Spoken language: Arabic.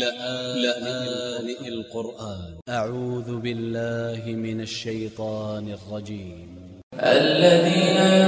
لآن القرآن. أ ع و ذ ب ا ل ل ه من ا ل ش ي ط ا ن ا ل ج ي م ا ل ذ ي ن الذين